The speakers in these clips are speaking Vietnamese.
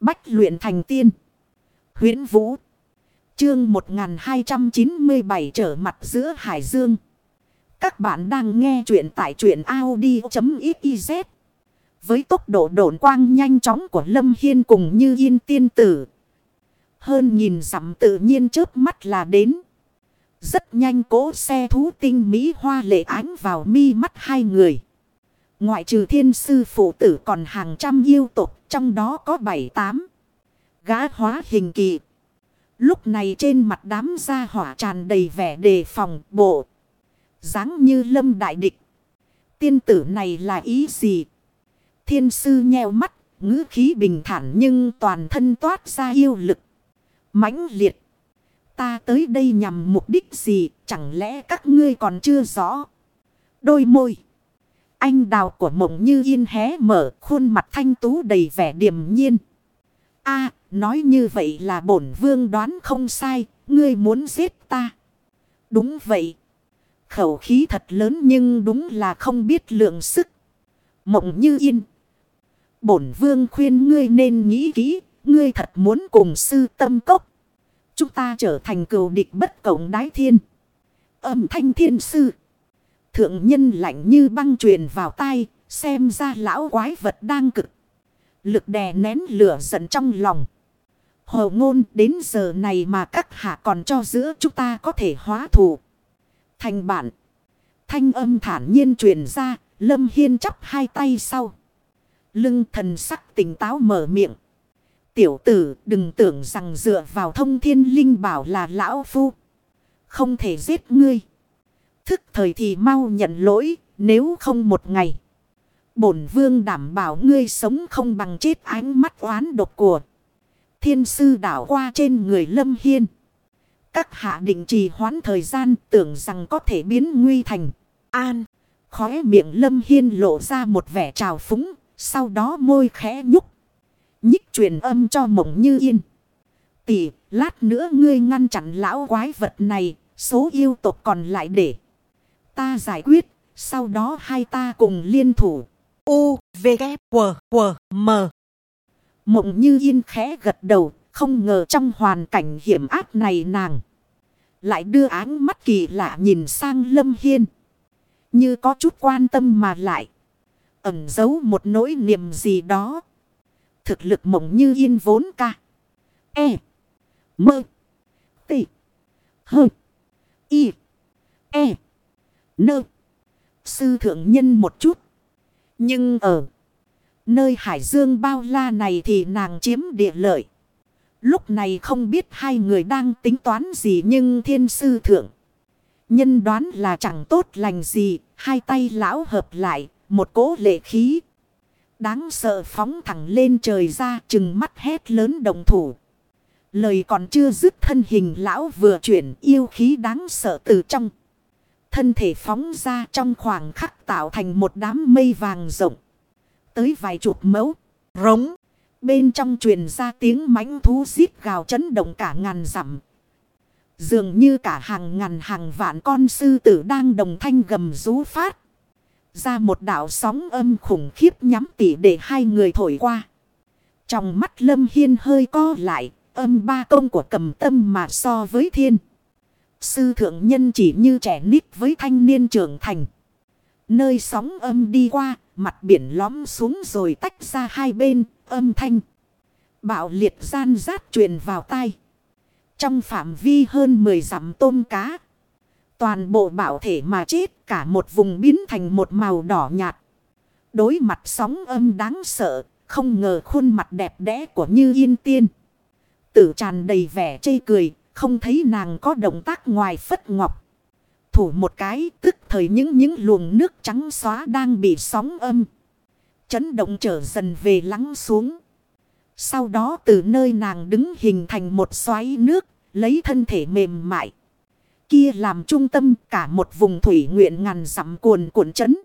Bách luyện thành tiên. huyễn Vũ. Chương 1297 trở mặt giữa Hải Dương. Các bạn đang nghe truyện tại truyện Audi.xyz. Với tốc độ độn quang nhanh chóng của Lâm Hiên cùng như yên tiên tử. Hơn nhìn dặm tự nhiên trước mắt là đến. Rất nhanh cố xe thú tinh mỹ hoa lệ ánh vào mi mắt hai người. Ngoại trừ thiên sư phụ tử còn hàng trăm yêu tục, trong đó có bảy tám. Gã hóa hình kỳ. Lúc này trên mặt đám gia hỏa tràn đầy vẻ đề phòng bộ. dáng như lâm đại địch. Tiên tử này là ý gì? Thiên sư nheo mắt, ngữ khí bình thản nhưng toàn thân toát ra yêu lực. mãnh liệt. Ta tới đây nhằm mục đích gì, chẳng lẽ các ngươi còn chưa rõ? Đôi môi. Anh đào của mộng như yên hé mở, khuôn mặt thanh tú đầy vẻ điềm nhiên. a nói như vậy là bổn vương đoán không sai, ngươi muốn giết ta. Đúng vậy. Khẩu khí thật lớn nhưng đúng là không biết lượng sức. Mộng như yên. Bổn vương khuyên ngươi nên nghĩ kỹ, ngươi thật muốn cùng sư tâm cốc. Chúng ta trở thành cừu địch bất cộng đái thiên. Âm thanh thiên sư. Thượng nhân lạnh như băng truyền vào tai, xem ra lão quái vật đang cực. Lực đè nén lửa giận trong lòng. Hồ ngôn đến giờ này mà các hạ còn cho giữa chúng ta có thể hóa thù. Thành bạn. Thanh âm thản nhiên truyền ra, Lâm Hiên chắp hai tay sau. Lưng thần sắc tỉnh táo mở miệng. Tiểu tử đừng tưởng rằng dựa vào thông thiên linh bảo là lão phu. Không thể giết ngươi. Thức thời thì mau nhận lỗi nếu không một ngày. Bổn vương đảm bảo ngươi sống không bằng chết ánh mắt oán độc của. Thiên sư đảo qua trên người lâm hiên. Các hạ định trì hoãn thời gian tưởng rằng có thể biến nguy thành an. Khóe miệng lâm hiên lộ ra một vẻ trào phúng. Sau đó môi khẽ nhúc. Nhích truyền âm cho mộng như yên. Tỷ, lát nữa ngươi ngăn chặn lão quái vật này. Số yêu tộc còn lại để ta giải quyết. Sau đó hai ta cùng liên thủ. U, V, K, W, W, M. Mộng như yên khẽ gật đầu. Không ngờ trong hoàn cảnh hiểm ác này nàng. Lại đưa áng mắt kỳ lạ nhìn sang Lâm Hiên. Như có chút quan tâm mà lại. Ẩm giấu một nỗi niềm gì đó. Thực lực mộng như yên vốn ca. E. Mơ. T. Hơ. Y. E. Nơ. Sư thượng nhân một chút. Nhưng ở. Nơi hải dương bao la này thì nàng chiếm địa lợi. Lúc này không biết hai người đang tính toán gì nhưng thiên sư thượng. Nhân đoán là chẳng tốt lành gì. Hai tay lão hợp lại. Một cố lệ khí. Đáng sợ phóng thẳng lên trời ra, chừng mắt hét lớn đồng thủ. Lời còn chưa dứt thân hình lão vừa chuyển, yêu khí đáng sợ từ trong. Thân thể phóng ra trong khoảng khắc tạo thành một đám mây vàng rộng. Tới vài chục mẫu, rống. Bên trong truyền ra tiếng mãnh thú xít gào chấn động cả ngàn dặm. Dường như cả hàng ngàn hàng vạn con sư tử đang đồng thanh gầm rú phát. Ra một đảo sóng âm khủng khiếp nhắm tỉ để hai người thổi qua. Trong mắt Lâm Hiên hơi co lại, âm ba công của cầm tâm mà so với thiên. Sư thượng nhân chỉ như trẻ nít với thanh niên trưởng thành. Nơi sóng âm đi qua, mặt biển lõm xuống rồi tách ra hai bên, âm thanh. Bạo liệt gian rát truyền vào tai. Trong phạm vi hơn 10 dặm tôm cá. Toàn bộ bảo thể mà chết cả một vùng biến thành một màu đỏ nhạt. Đối mặt sóng âm đáng sợ, không ngờ khuôn mặt đẹp đẽ của Như Yên Tiên. Tử tràn đầy vẻ chê cười, không thấy nàng có động tác ngoài phất ngọc. Thủ một cái tức thời những những luồng nước trắng xóa đang bị sóng âm. Chấn động trở dần về lắng xuống. Sau đó từ nơi nàng đứng hình thành một xoáy nước, lấy thân thể mềm mại. Kia làm trung tâm cả một vùng thủy nguyện ngàn dặm cuồn cuộn chấn.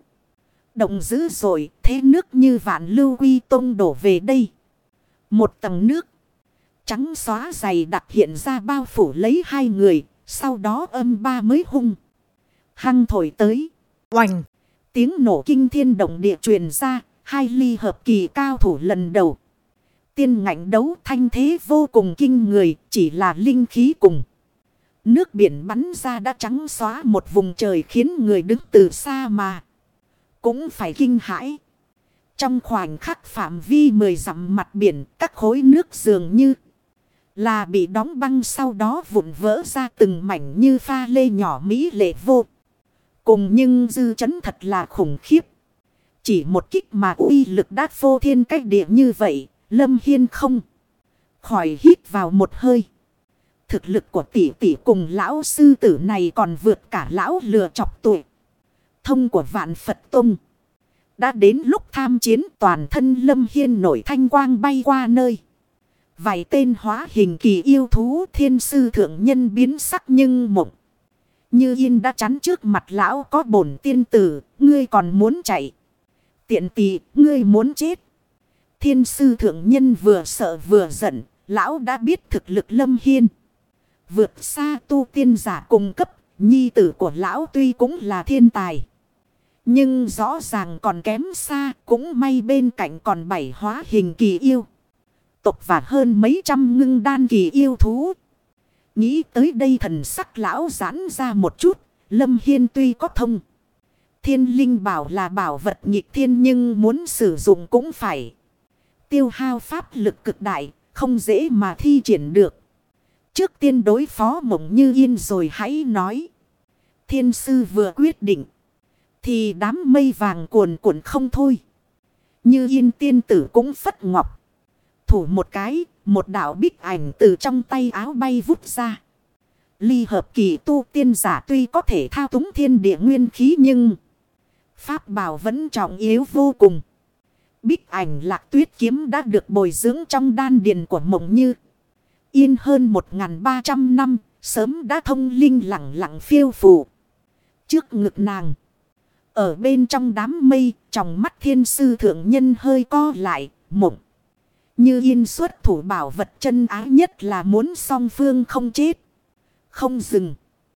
Động dữ rồi, thế nước như vạn lưu quy tông đổ về đây. Một tầng nước trắng xóa dày đặc hiện ra bao phủ lấy hai người, sau đó âm ba mới hung. Hăng thổi tới, oành, tiếng nổ kinh thiên động địa truyền ra, hai ly hợp kỳ cao thủ lần đầu. tiên ngạnh đấu thanh thế vô cùng kinh người, chỉ là linh khí cùng. Nước biển bắn ra đã trắng xóa một vùng trời khiến người đứng từ xa mà. Cũng phải kinh hãi. Trong khoảnh khắc phạm vi mười dặm mặt biển, các khối nước dường như là bị đóng băng sau đó vụn vỡ ra từng mảnh như pha lê nhỏ mỹ lệ vô. Cùng nhưng dư chấn thật là khủng khiếp. Chỉ một kích mà uy lực đát phô thiên cách địa như vậy, Lâm Hiên không khỏi hít vào một hơi. Thực lực của tỷ tỷ cùng lão sư tử này còn vượt cả lão lừa chọc tuổi. Thông của vạn Phật Tông. Đã đến lúc tham chiến toàn thân Lâm Hiên nổi thanh quang bay qua nơi. Vài tên hóa hình kỳ yêu thú thiên sư thượng nhân biến sắc nhưng mộng. Như yên đã chắn trước mặt lão có bổn tiên tử, ngươi còn muốn chạy. Tiện tỷ, ngươi muốn chết. Thiên sư thượng nhân vừa sợ vừa giận, lão đã biết thực lực lâm hiên. Vượt xa tu tiên giả cung cấp, nhi tử của lão tuy cũng là thiên tài. Nhưng rõ ràng còn kém xa, cũng may bên cạnh còn bảy hóa hình kỳ yêu tộc và hơn mấy trăm ngưng đan kỳ yêu thú. Nghĩ tới đây thần sắc lão giãn ra một chút, Lâm Hiên tuy có thông. Thiên linh bảo là bảo vật nhịp thiên nhưng muốn sử dụng cũng phải. Tiêu hao pháp lực cực đại, không dễ mà thi triển được. Trước tiên đối phó mộng như yên rồi hãy nói. Thiên sư vừa quyết định. Thì đám mây vàng cuồn cuộn không thôi. Như yên tiên tử cũng phất ngọc. Thủ một cái, một đạo bích ảnh từ trong tay áo bay vút ra. Ly hợp kỳ tu tiên giả tuy có thể thao túng thiên địa nguyên khí nhưng... Pháp bảo vẫn trọng yếu vô cùng. Bích ảnh lạc tuyết kiếm đã được bồi dưỡng trong đan điền của mộng như. Yên hơn 1.300 năm, sớm đã thông linh lặng lặng phiêu phù. Trước ngực nàng. Ở bên trong đám mây, trong mắt thiên sư thượng nhân hơi co lại, mộng. Như yên xuất thủ bảo vật chân ái nhất là muốn song phương không chết. Không dừng.